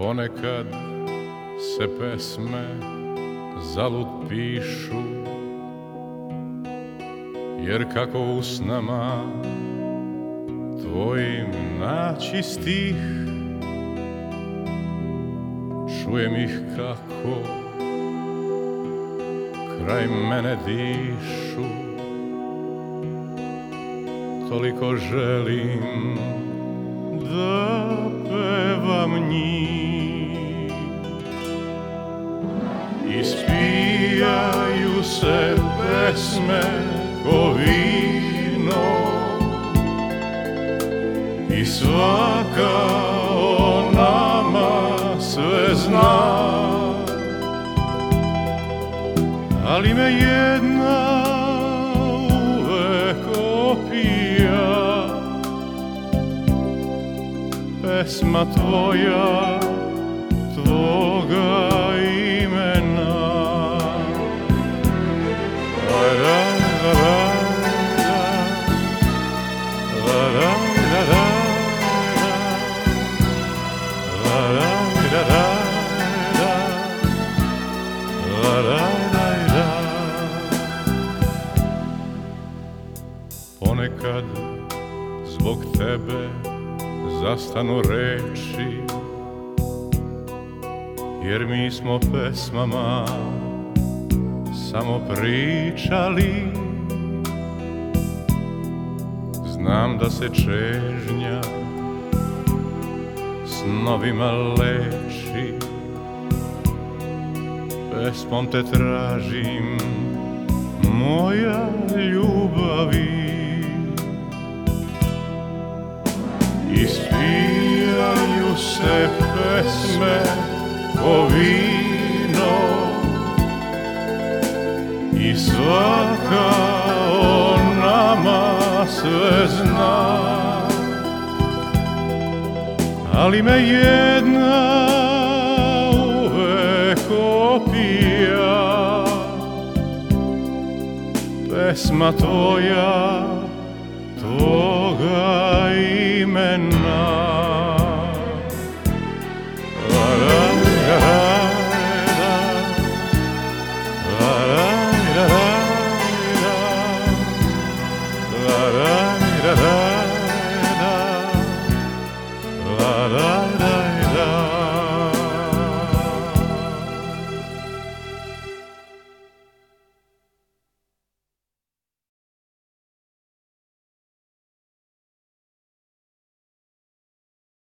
Ponekad se pesme zalud pišu Jer kako usnama tvojim naći stih Čujem ih kako kraj mene dišu. Toliko želim da pevam njih Ispijaju se pesme ko I svaka o nama Ali me jedna письма Твоя, Твога имена. Ра-ра, ра ра ра ра Ponekad zbog tebe zastanu reči Jer mi smo pesmama samo pričali. Znam da se čežnja snovima leči. Pesmom te tražim, moja ko vino I svaka o nama sve zna. Ali me jedna uvek opija Pesma tvoja da da